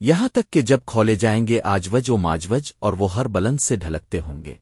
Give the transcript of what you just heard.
یہاں تک کہ جب کھولے جائیں گے آجوج و ماجوج اور وہ ہر بلند سے ڈھلکتے ہوں گے۔